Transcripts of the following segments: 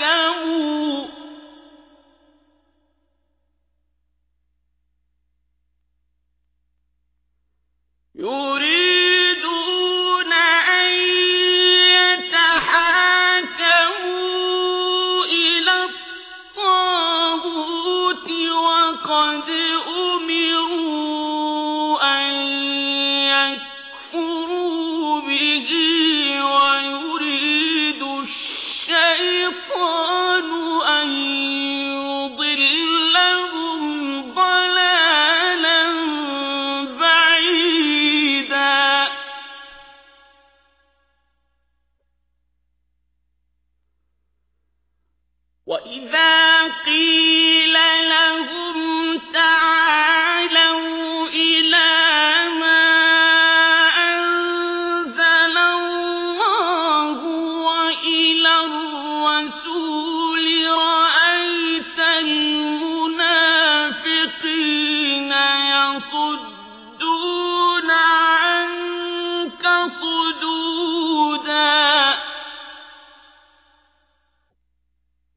كَذَّبُوا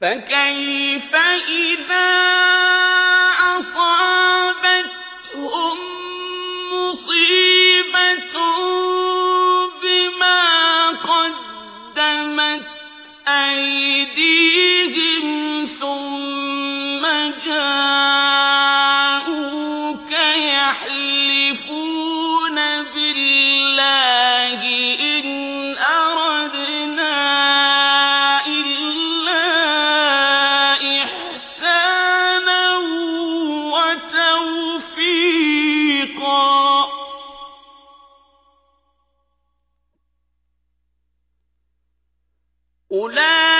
فكيف إذا أصابتهم مصيبة بما قدمت أيديهم ثم جاءوا أولئك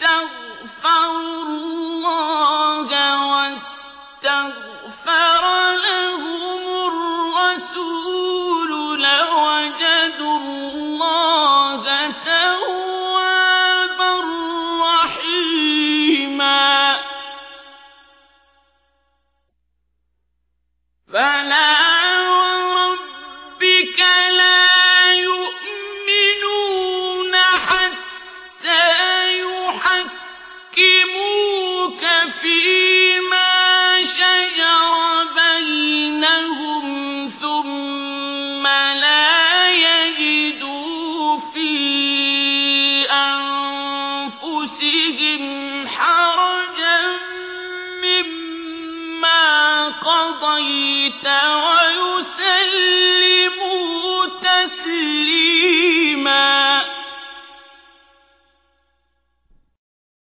استغفروا الله واستغفر لهم الرسول. قضيت ولا